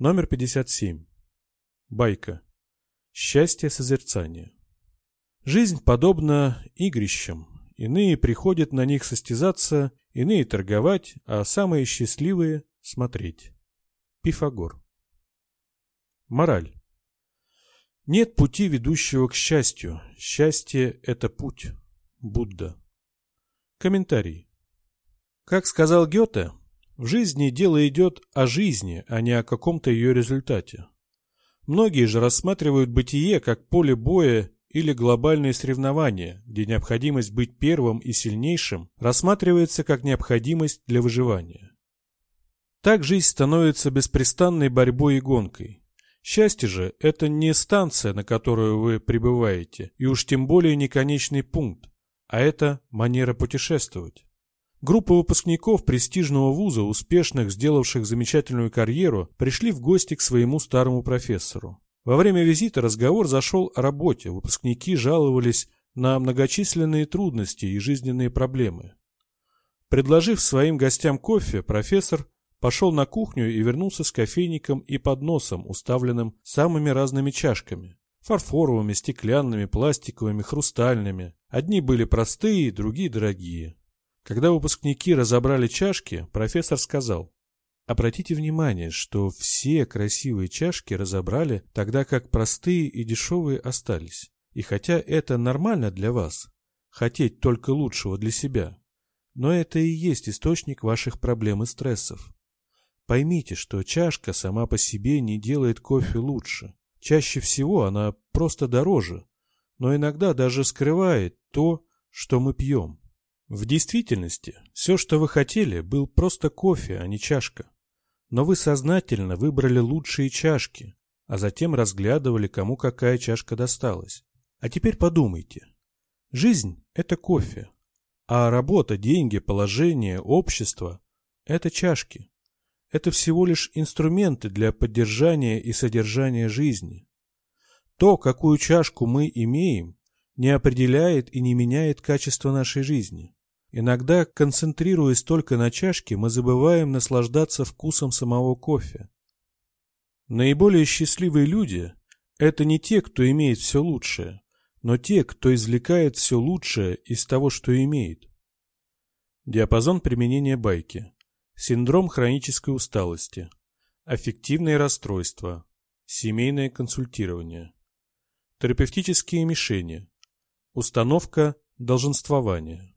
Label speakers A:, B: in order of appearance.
A: Номер 57. Байка. Счастье созерцания. Жизнь подобна игрищам. Иные приходят на них состязаться, иные торговать, а самые счастливые – смотреть. Пифагор. Мораль. Нет пути, ведущего к счастью. Счастье – это путь. Будда. Комментарий. Как сказал Гёте, в жизни дело идет о жизни, а не о каком-то ее результате. Многие же рассматривают бытие как поле боя или глобальные соревнования, где необходимость быть первым и сильнейшим рассматривается как необходимость для выживания. Так жизнь становится беспрестанной борьбой и гонкой. Счастье же – это не станция, на которую вы прибываете, и уж тем более не конечный пункт, а это манера путешествовать. Группа выпускников престижного вуза, успешных, сделавших замечательную карьеру, пришли в гости к своему старому профессору. Во время визита разговор зашел о работе, выпускники жаловались на многочисленные трудности и жизненные проблемы. Предложив своим гостям кофе, профессор пошел на кухню и вернулся с кофейником и подносом, уставленным самыми разными чашками. Фарфоровыми, стеклянными, пластиковыми, хрустальными. Одни были простые, другие дорогие. Когда выпускники разобрали чашки, профессор сказал, Обратите внимание, что все красивые чашки разобрали, тогда как простые и дешевые остались. И хотя это нормально для вас, хотеть только лучшего для себя, но это и есть источник ваших проблем и стрессов. Поймите, что чашка сама по себе не делает кофе лучше. Чаще всего она просто дороже, но иногда даже скрывает то, что мы пьем. В действительности, все, что вы хотели, был просто кофе, а не чашка. Но вы сознательно выбрали лучшие чашки, а затем разглядывали, кому какая чашка досталась. А теперь подумайте. Жизнь – это кофе, а работа, деньги, положение, общество – это чашки. Это всего лишь инструменты для поддержания и содержания жизни. То, какую чашку мы имеем, не определяет и не меняет качество нашей жизни. Иногда, концентрируясь только на чашке, мы забываем наслаждаться вкусом самого кофе. Наиболее счастливые люди – это не те, кто имеет все лучшее, но те, кто извлекает все лучшее из того, что имеет. Диапазон применения байки. Синдром хронической усталости. Аффективные расстройства. Семейное консультирование. Терапевтические мишени. Установка долженствования.